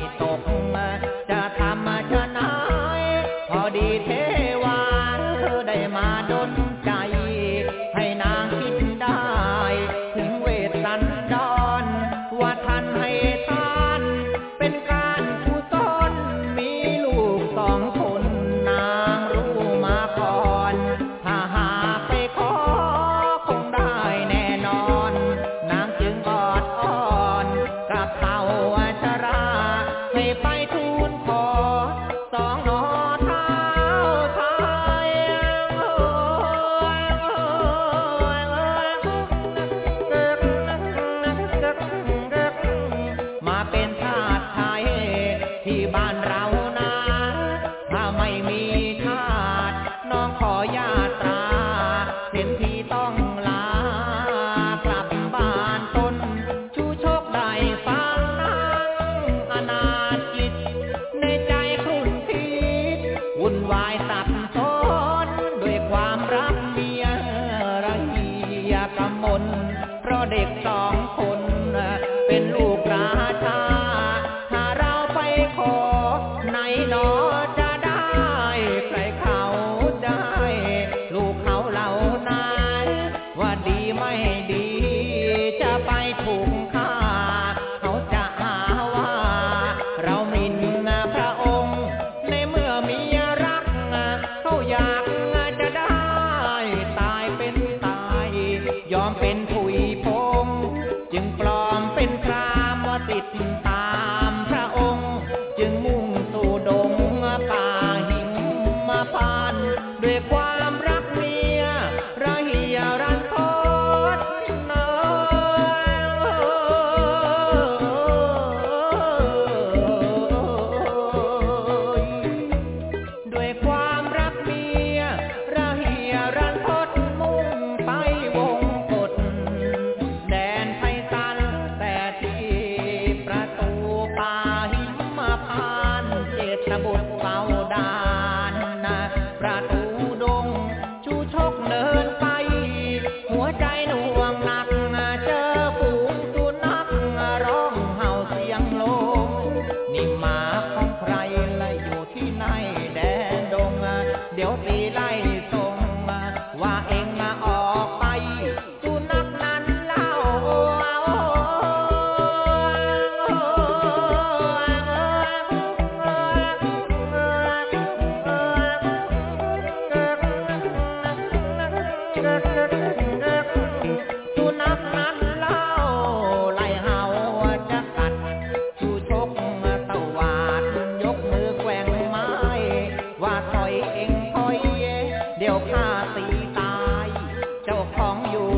ไม่ตก ให้ไปทูลขอสองหนอเท้าไทยมาเป็นชาติไทยที่บ้านเรานะ ถ้าไม่มีชาติน้องขอญาตราเห็นพี่ต้องลา เด็กสองคน เป็นลูกราชา ถ้าเราไปขอไหนหนอจะได้ ใครเขาได้ลูกเขาเหล่านายว่าดีไม่ดี จะไปถูกฆ่า เขาจะหาว่า เราหมิ่นพระองค์ ในเมื่อมีรัก เขาอยากจะได้ ตายเป็นตาย ยอมเป็น Tá sabor é pau. 朋友。